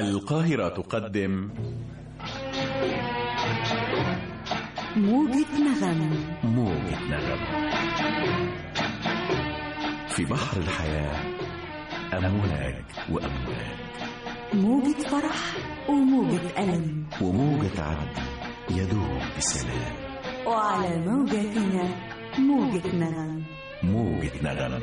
القاهرة تقدم. موجة نغم. موجة نغم. في بحر الحياة أمواج وأمواج موجة فرح وموجة ألم. وموجة عدل يدوم بسلام وعلى موجتنا موجة نغم. موجة نغم.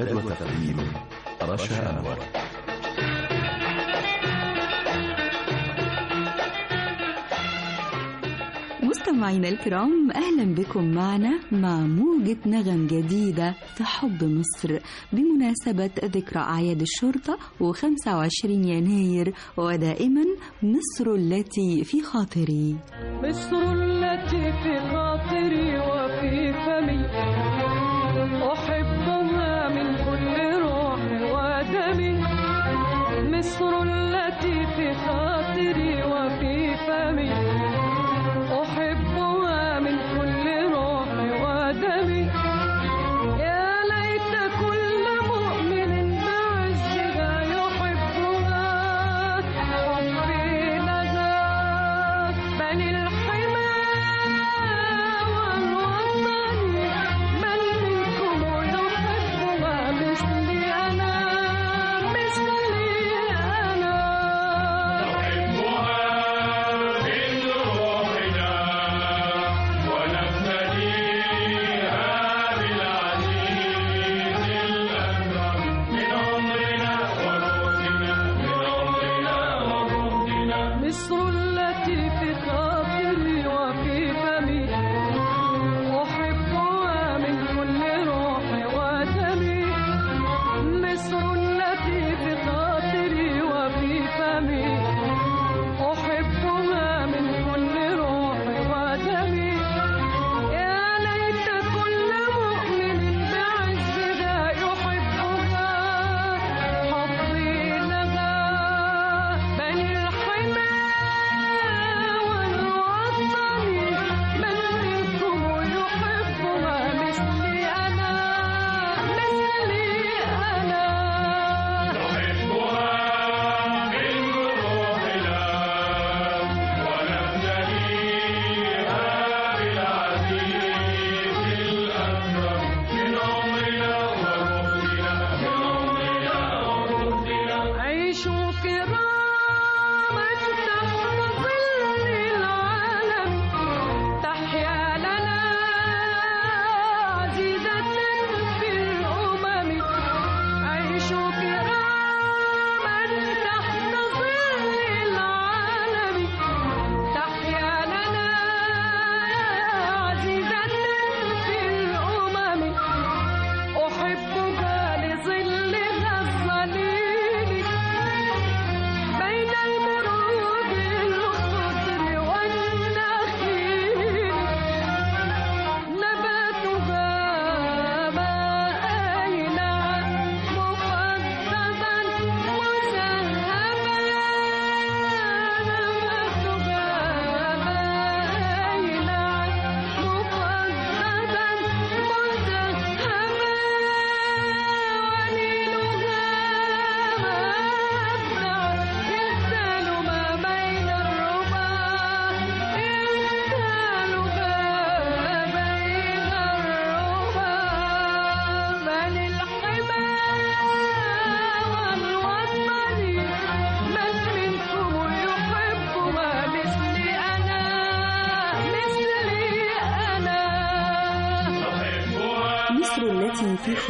إعداد وتقديم رشا أنور. مستمعينا الكرام أهلا بكم معنا مع موجة نغم جديدة في حب مصر. بمناسبة ذكرى أعياد الشرطة و25 يناير ودائما مصر التي في خاطري. مصر التي في خاطري وفي فمي. التي في خاطري.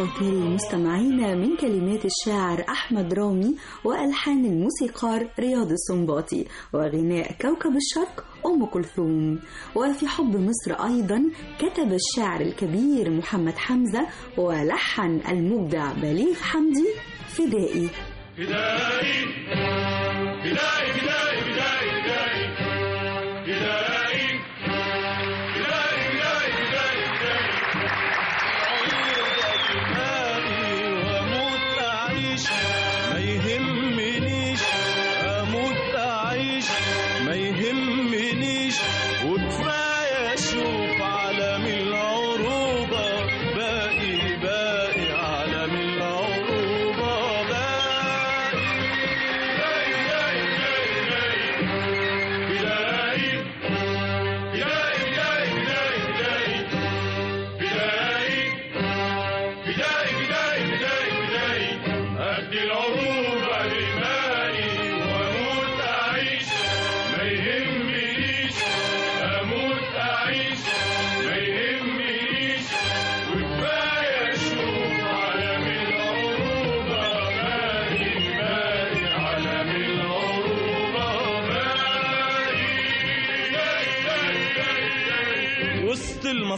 خاطري مستمعينا من كلمات الشاعر أحمد رامي وألحان الموسيقار رياض السنباطي وغناء كوكب الشرق أم كلثوم. وفي حب مصر أيضا كتب الشاعر الكبير محمد حمزة ولحن المبدع بليغ حمدي فدائي. بدائي وكفايه أشوف عالم العروبة.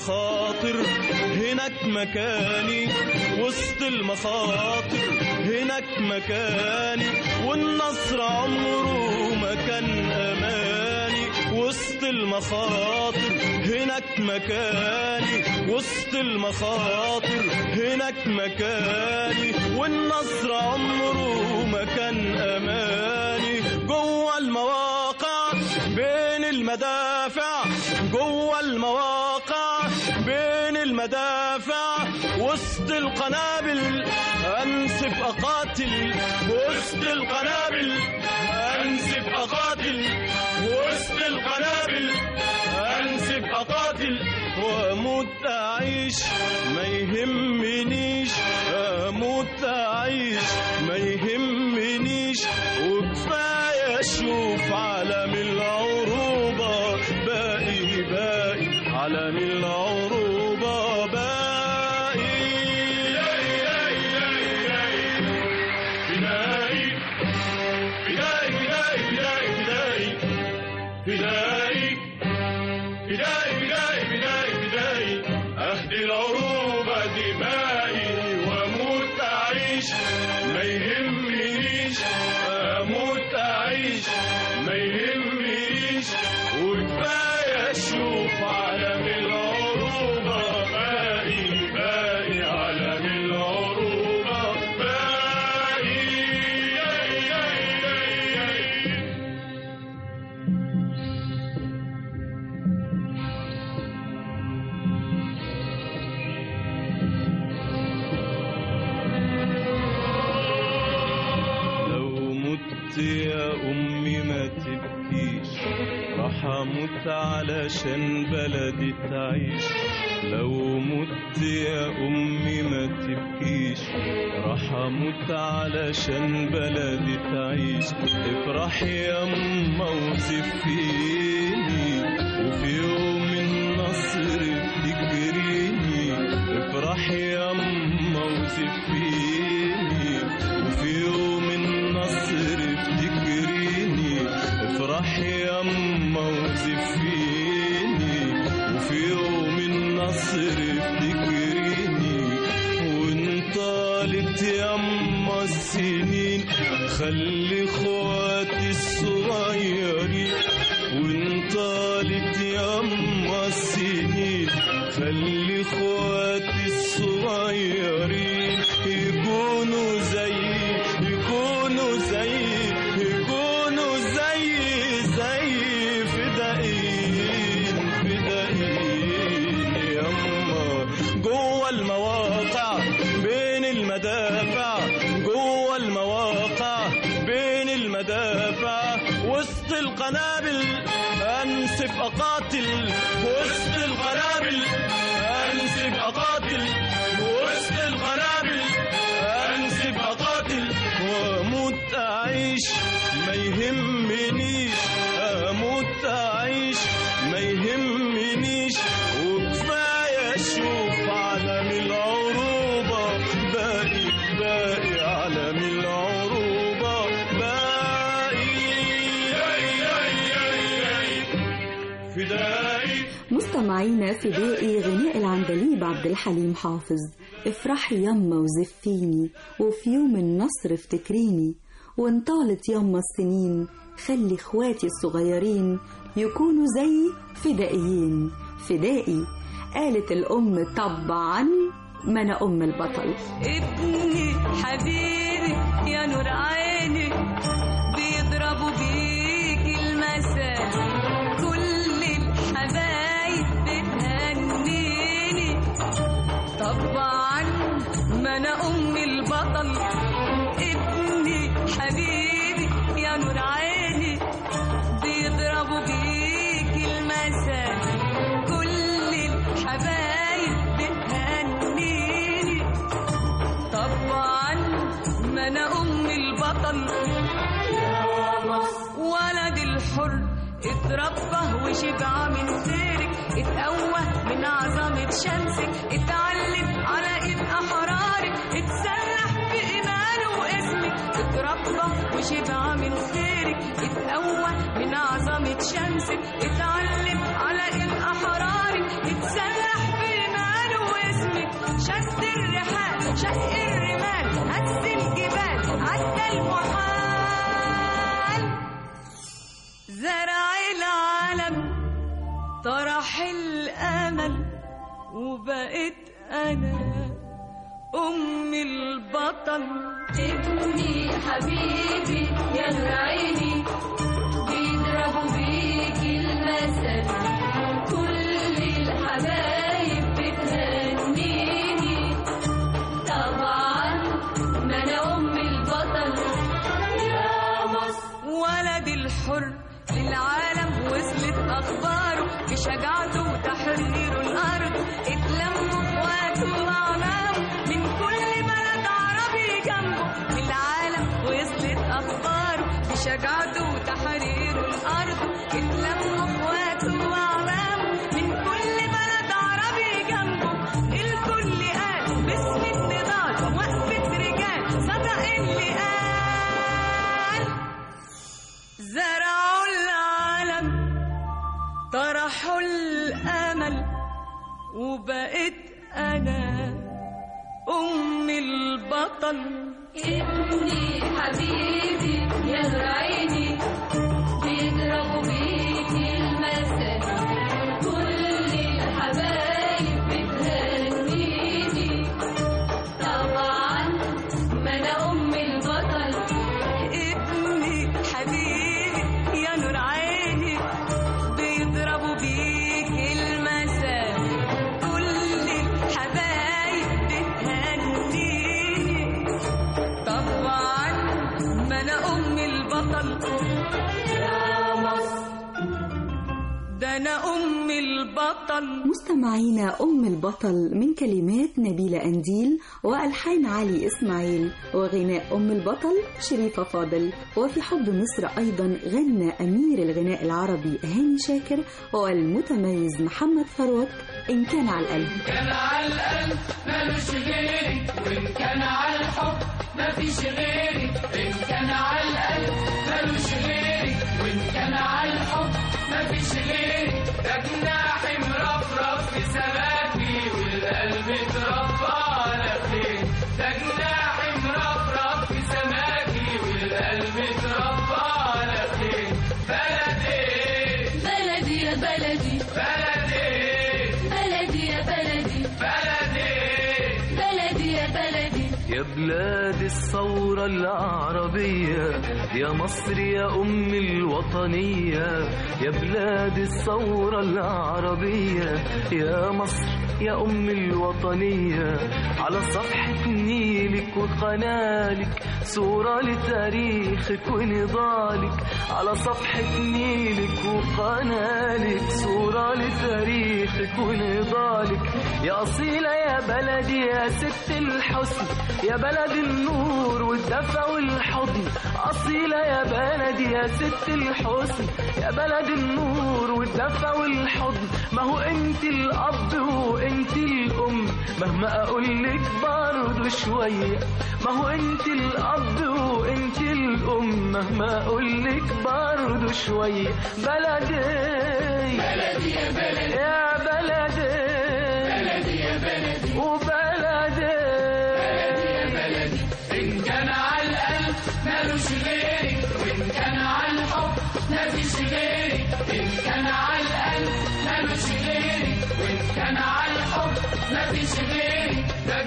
المخاطر هناك مكاني وسط المخاطر هناك مكاني والنصر عمره ما كان أماني. وسط المخاطر هناك مكاني. وسط المخاطر هناك مكاني. والنصر عمره ما كان أماني. جوه المواقع بين المدافع جوه المواقع المدافع وسط القنابل أنسف أقاتل وسط القنابل أنسف أقاتل وسط القنابل أنسف أقاتل. وأموت أعيش ما يهمنيش. أموت أعيش ما يهمنيش. وكفاية أشوف عالم العروبة. باقي باقي عالم أموت علشان بلدي تعيش. لو مت يا أمي ما تبكيش. راح أموت علشان بلدي تعيش. افرحي يا أما وزفيني. وفي مستمعينا فدائي غناء العندليب عبد الحليم حافظ. افرحي يما وزفيني وفي يوم النصر افتكريني. وان طالت يما السنين خلي إخواتي الصغيرين يكونوا زي فدائيين. فدائي قالت الأم طبعا ما أنا أم البطل. ابني حبيبي يا نور عيني أنا ام البطل. ابني حبيبي يا نور عيني. بيضربوا بيك المثل كل الحبايب بتهنيني. طبعا ما أنا ام البطل. ولد الحر اتربى وشبع من خيرك اتقوى من عظمة شمسك اتعلم على ايد أحرارك اتسلح بإيمانه واسمك. اتربى وشبع من خيرك اتقوى من عظمة شمسك اتعلم على ايد أحرارك اتسلح بإيمانه واسمك. شد الرحال شق الرمال هز الجبال عدى المحال. زرع طرح الأمل وبقيت أنا أم البطل. ابني حبيبي يا نور عيني بيضربوا بيك المثل. كل الحبايب بتهنيني طبعا ما أنا أم البطل. يا مصر ولد الحر للعالم وصلت اخباره بشجاعته وتحرير الأرض. اتلموا اخواته واعمامه من كل بلد عربي جنبه. للعالم وصلت اخباره بشجاعته وتحرير الأرض. البطل من كلمات نبيلة أنديل وألحان علي إسماعيل وغناء أم البطل شريفة فاضل. وفي حب مصر أيضا غنى أمير الغناء العربي هاني شاكر والمتميز محمد ثروت إن كان على القلب. كان على القلب ملوش غيري وإن كان على الحب مفيش غيري. إن كان على القلب ملوش غيري وإن كان على الحب مفيش غيري. ده جناحي مرفرف في سماكي العربية يا مصر يا أم الوطنية يا بلاد الثورة العربية يا مصر. يا أم الوطنية. على صفحة نيلك وقنالك صورة لتاريخك ونضالك. على صفحة نيلك وقنالك صورة لتاريخك ونضالك. يا أصيلة يا بلدي يا ست الحسن. يا بلد النور والدفى والحضن. أصيلة يا بلدي يا ست الحسن. يا بلد النور والدفى والحضن ما هو انت الأب وانت الأم. مهما أقولك برضه شوية. ما هو انت الأب وانت الأم. مهما أقولك برضه شوية. بلدي بلدي يا بلدي. على الحب مفيش غيري. ده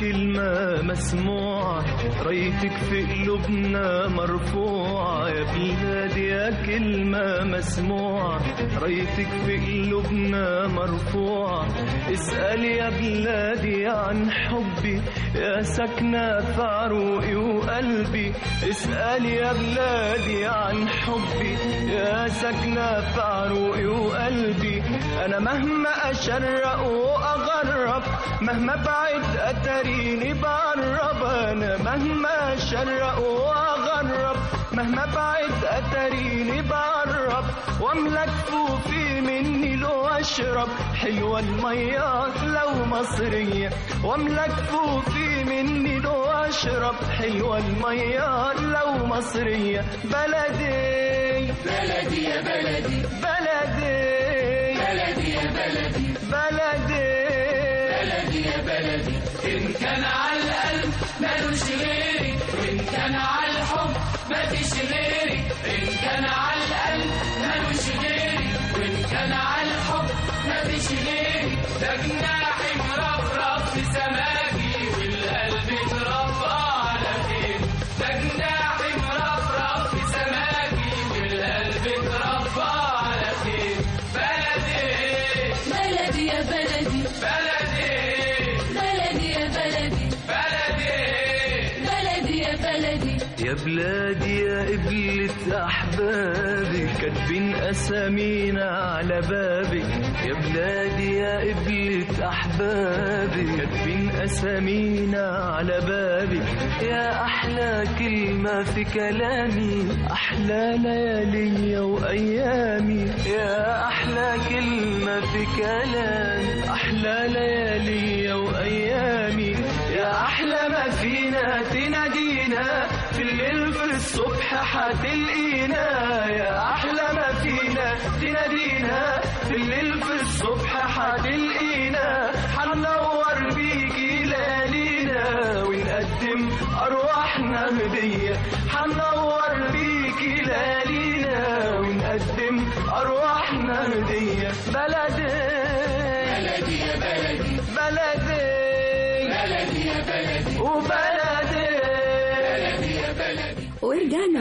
كلمة مسموعة رايتك في قلوبنا مرفوعة يا بلادي يا كلمة مسموعة رايتك في قلوبنا مرفوعة اسأل يا بلادي عن حبي يا سكنة في عروقي وقلبي. اسأل يا بلادي عن حبي يا سكنة في عروقي وقلبي. أنا مهما أشرق وأغرب مهما بعد أتريني بقرب أنا مهما أشرق وأغرب مهما بعد أتريني بقرب واملك فوفي مني لو أشرب حلوة المية لو مصرية واملك فوفي مني لو أشرب حلوة المية لو مصرية بلدي بلدي يا بلدي. بلدي. بلدي يا بلدي. بلدي. بلدي يا بلدي. إن كان على القلب مالوش غيري. وإن كان على الحب مفيش غيري. إن كان على القلب مالوش غيري. وإن كان على الحب مفيش غيري. ده أسامينا على بابك يا بلادي يا قبلة أحبابي. كاتبين أسامينا على بابك يا أحلى كلمة في كلامي. أحلى ليالي وأيامي. يا أحلى كلمة في كلامي. أحلى ليالي وأيامي. يا أحلى ما فينا تنادينا. في الليل في الصبح حتلقينا يا أحلى تنادينا في الليل في الصبح حتلقينا حننور بيكي ليالينا. ونقدم أرواحنا هدية. حننور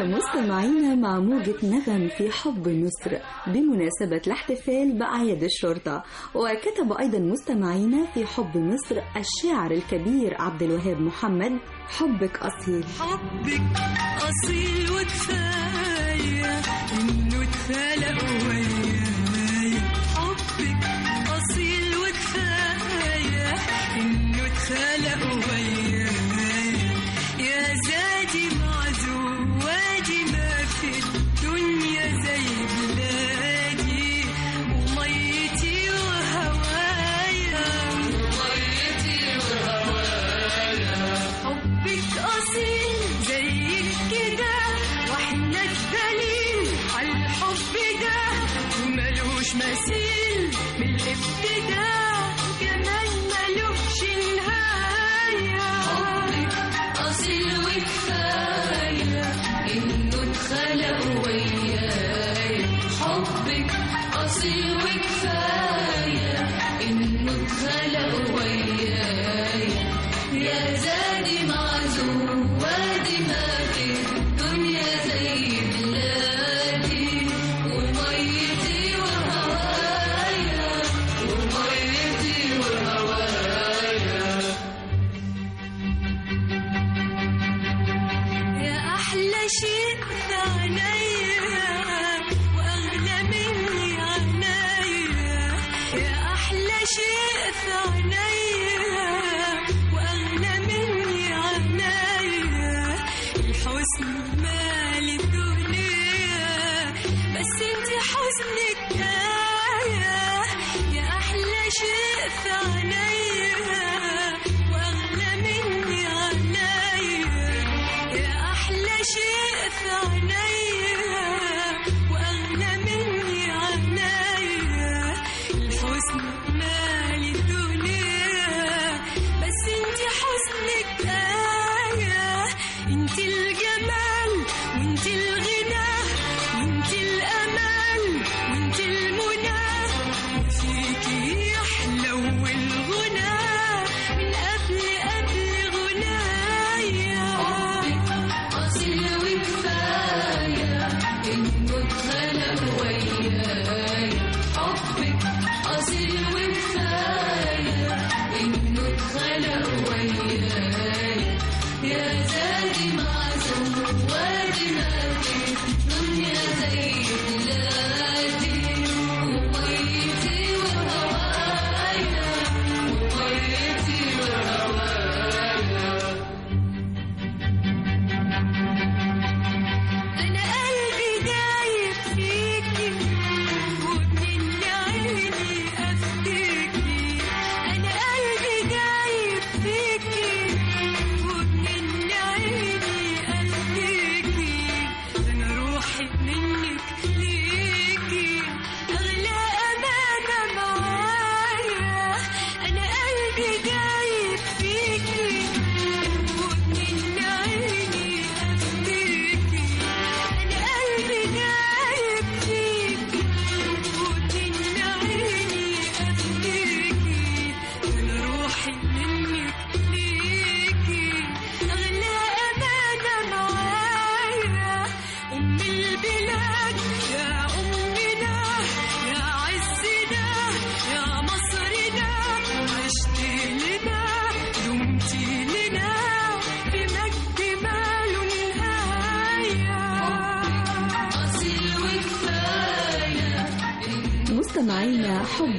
مستمعينا مع موجة نغم في حب مصر بمناسبة الاحتفال بأعياد الشرطة. وكتب أيضا مستمعينا في حب مصر الشاعر الكبير عبد الوهاب محمد حبك أصيل. حبك أصيل وكفاية إنه اتخلق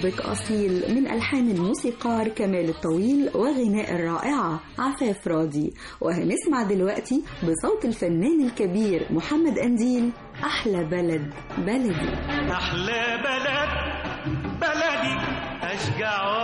سابق أصيل من ألحان الموسيقار كمال الطويل وغناء الرائعة. عفاف راضي وهنسمع دلوقتي بصوت الفنان الكبير محمد أنديل أحلى بلد بلدي. أحلى بلد بلدي. أشجع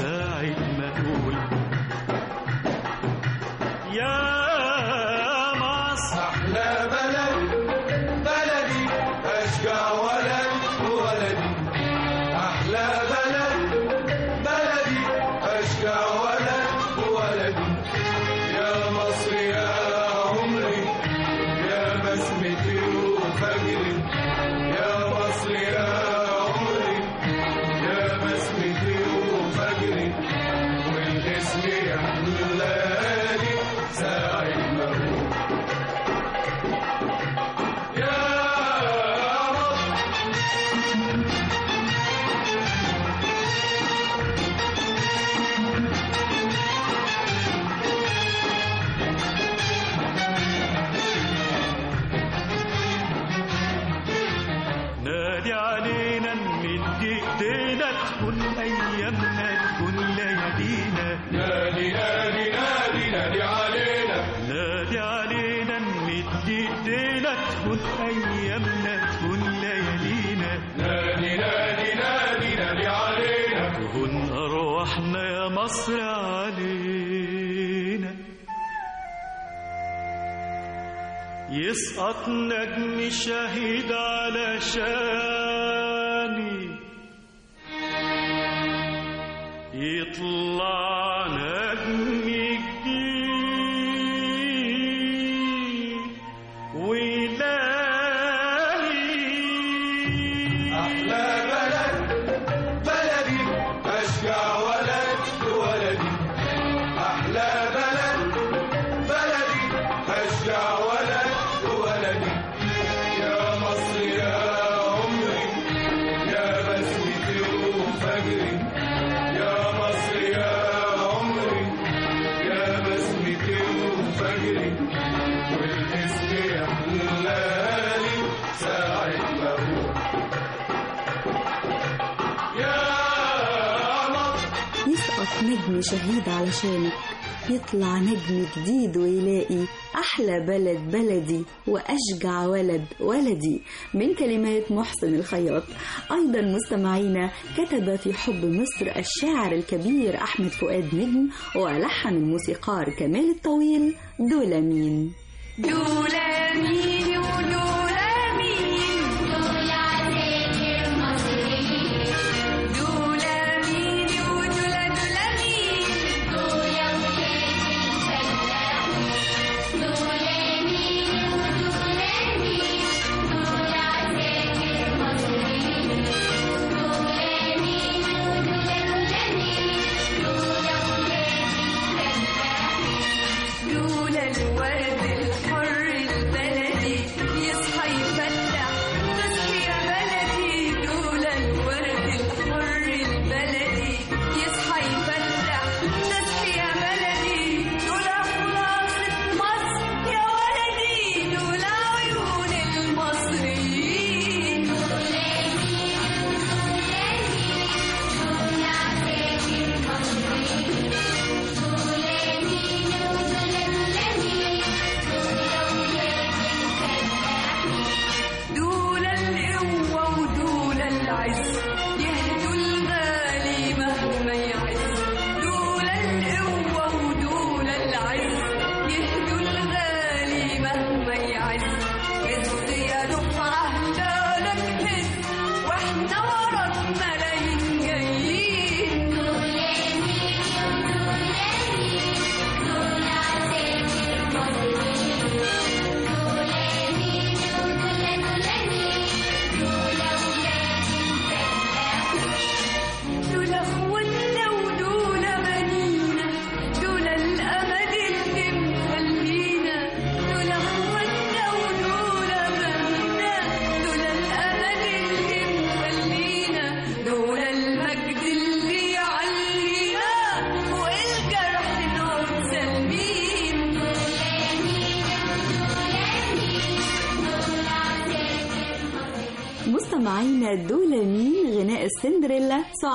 ساعة ما أقول يسقط نجم شهيد على شاني. يطلع وشهيد علشانك. يطلع نجم جديد ويلاقي أحلى بلد بلدي وأشجع ولد ولدي. من كلمات محسن الخياط. أيضا مستمعينا كتب في حب مصر الشاعر الكبير أحمد فؤاد نجم ولحن الموسيقار كمال الطويل دولامين دولامين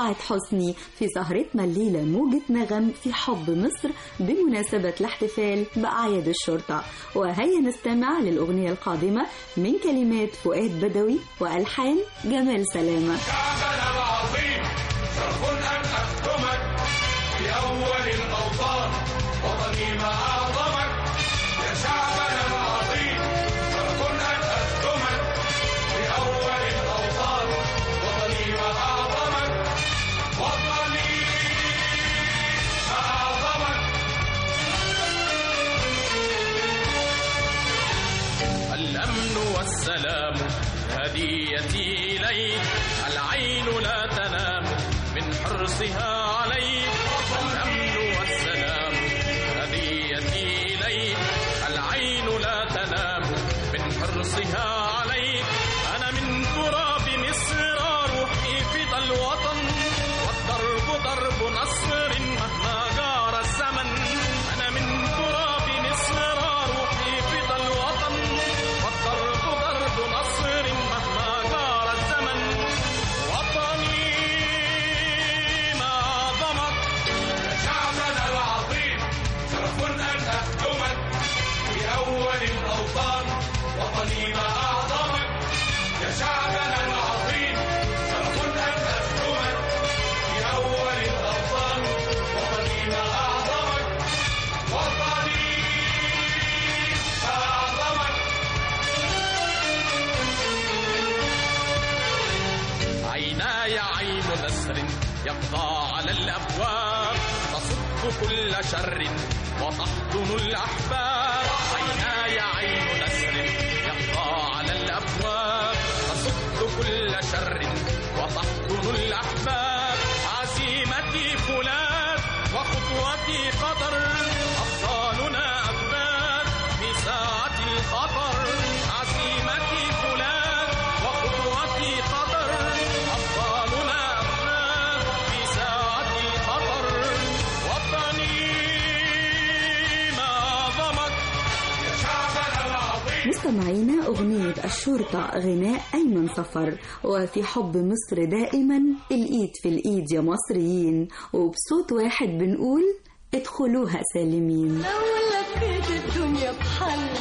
طلعت حسني في سهرتنا الليلة موجة نغم في حب مصر بمناسبة الاحتفال بأعياد الشرطة. وهيا نستمع للأغنية القادمة من كلمات فؤاد بدوي وألحان جمال سلامة. هديتي إليك العين لا تنام من حرصها. الأحباب عينا يا عين نسر يقطع على الأبواب. تصد كل شر وتحضن الأحباب عزيمتي فولاذ وخطوتي قدر. مستمعينا أغنية الشرطة غناء أيمن صفر وفي حب مصر دائما الإيد في الإيد يا مصريين وبصوت واحد بنقول ادخلوها سالمين. لو لفيت الدنيا بحل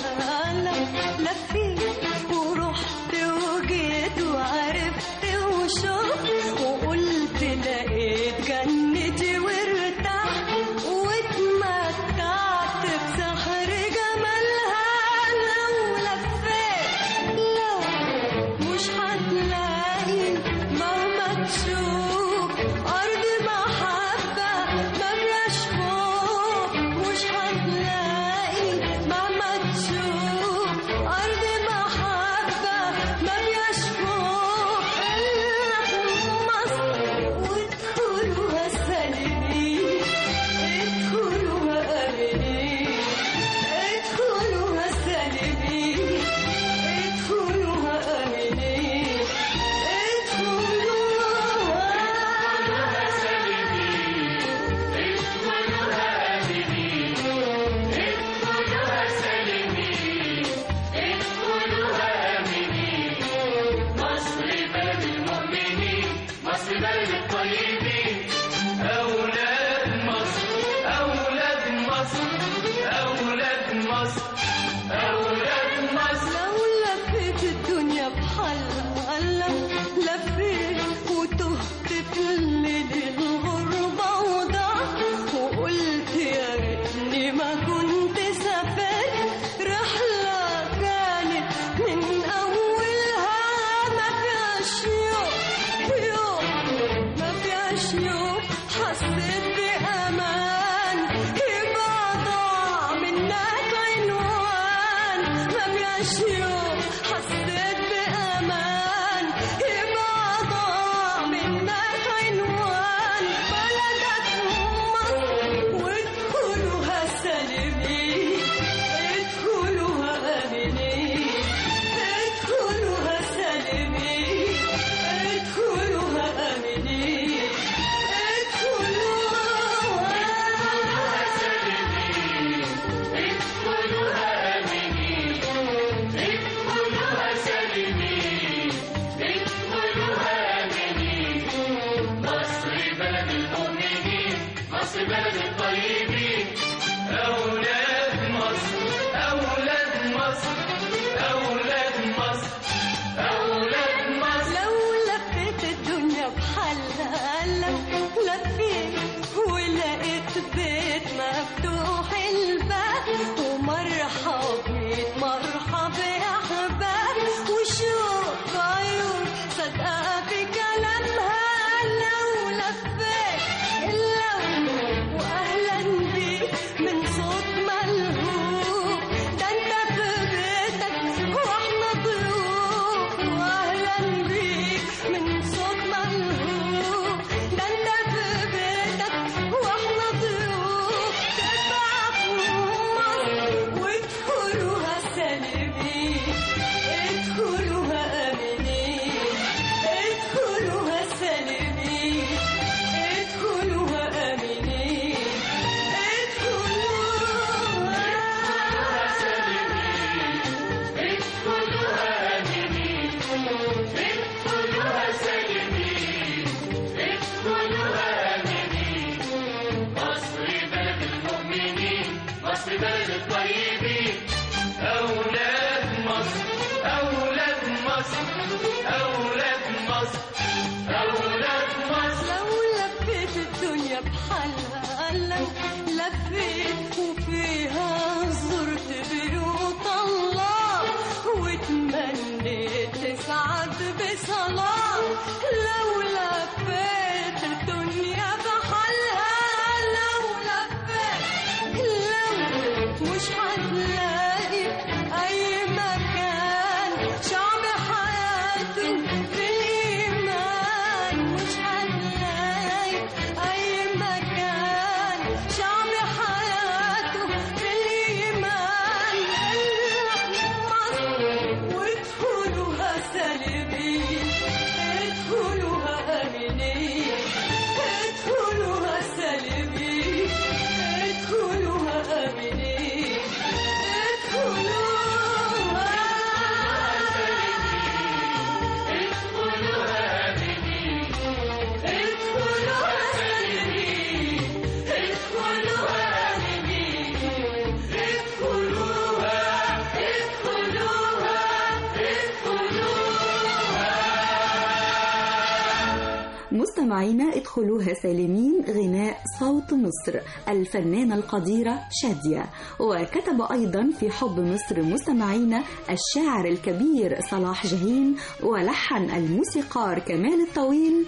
مستمعينا ادخلوها سالمين غناء صوت مصر الفنانة القديرة شادية. وكتب أيضا في حب مصر مستمعينا الشاعر الكبير صلاح جهين ولحن الموسيقار كمال الطويل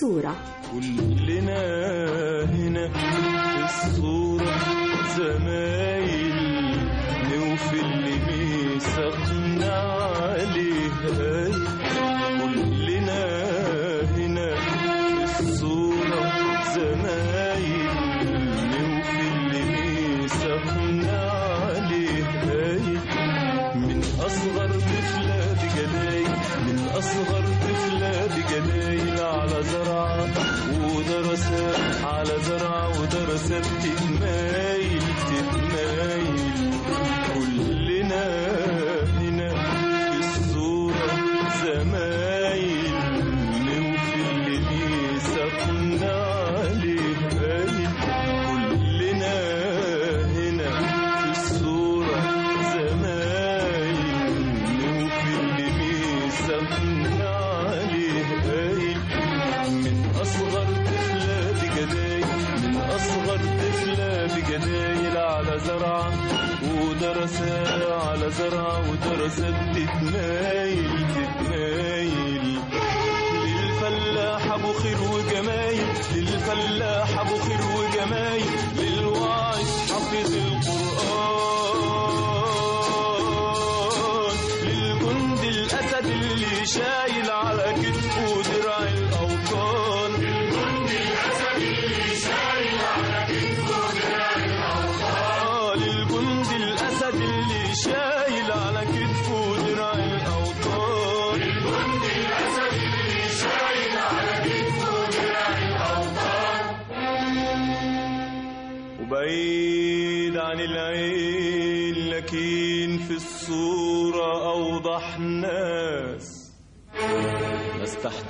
صورة كلنا هنا في الصورة زمايل نوفي اللي ميثقنا عليها. empty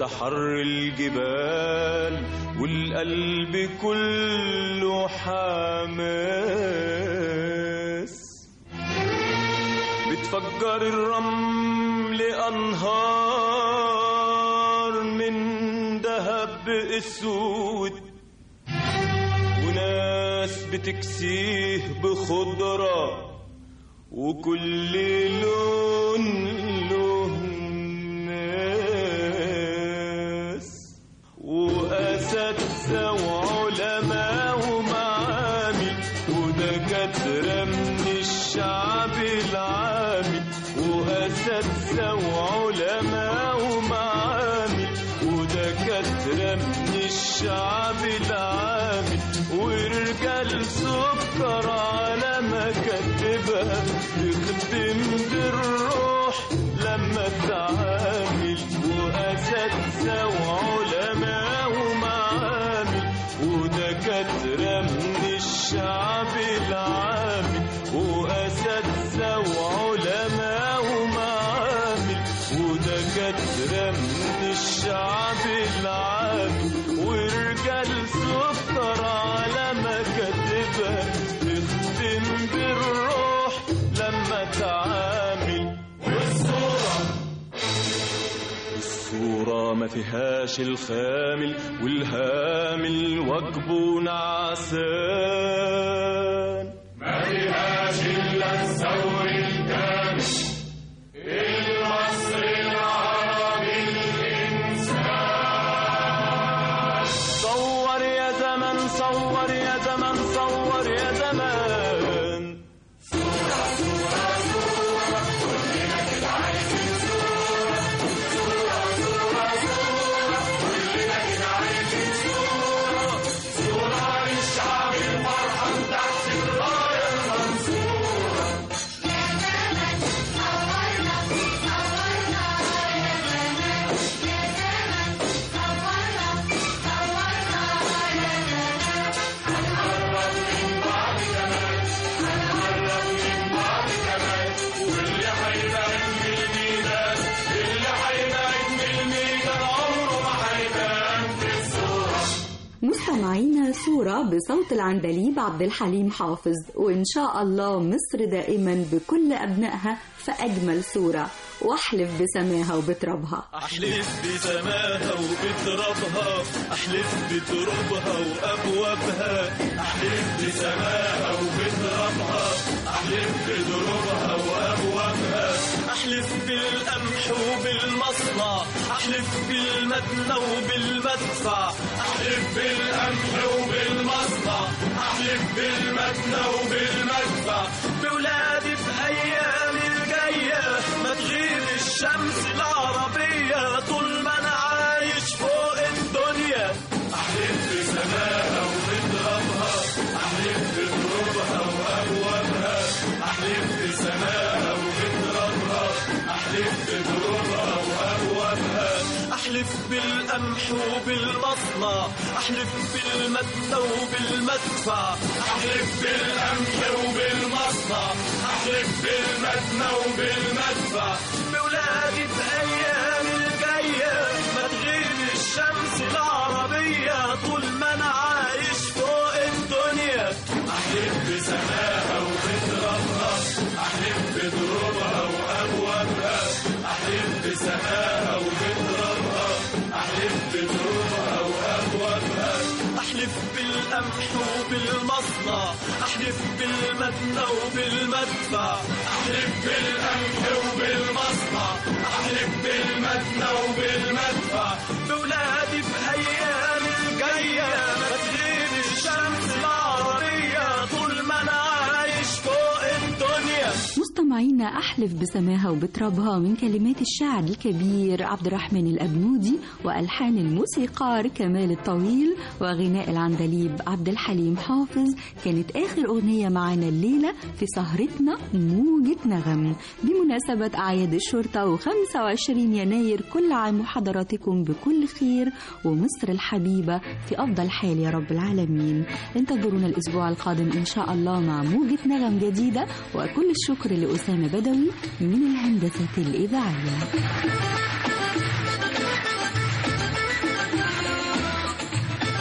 تحر الجبال والقلب كله حماس بتفجر الرمل أنهار من ذهب أسود. وناس بتكسيه بخضرة. وكل لون فيهاش الخامل والهامل وجبون نعسان. ما فيهاش إلا الثور الكامل بصوت العندليب عبد الحليم حافظ وإن شاء الله مصر دائما بكل أبنائها في أجمل صورة. واحلف بسماها وبترابها أحلف بسماها وبترابها أحلف بتربها وأبوابها. أحلف بسماها وبترابها أحلف بتربها وأبوابها. أحلف بال بالقمح وبالمصنع أحلف بالمدنى وبالمدفع. أحلف بالقمح وبالمصنع أحلف بالمدنى وبالمدفع. بولادي في أيام الجاية ما تغيب الشمس العربية طول بالقمح وبالمصنع أحلف بالمدنى وبالمدفع. أحلف بالقمح وبالمصنع. أحلف بالمدنى وبالمدفع. بولادي في أيام الجاية ما تغيب الشمس العربية طول ما أنا بالقمح وبالمصنع أحلف بالمدنى وبالمدفع. أحلف بالقمح وبالمصنع أحلف بالمدنى وبالمدفع أحلف بسماها وبترابها من كلمات الشاعر الكبير عبد الرحمن الأبنودي وألحان الموسيقار كمال الطويل وغناء العندليب عبد الحليم حافظ. كانت آخر أغنية معنا الليلة في سهرتنا موجة نغم. بمناسبة أعياد الشرطة و25 يناير كل عام وحضراتكم بكل خير ومصر الحبيبة في أفضل حال يا رب العالمين. انتظرونا الأسبوع القادم إن شاء الله مع موجة نغم جديدة. وكل الشكر لأسامة بدوي من الهندسة الإذاعية.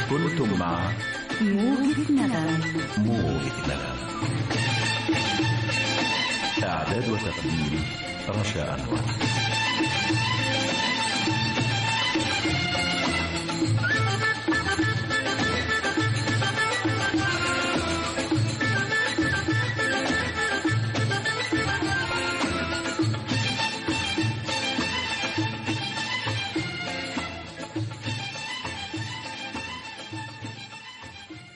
كنتم مع موجة نغم موجة نغم إعداد وتقديم رشا أنور.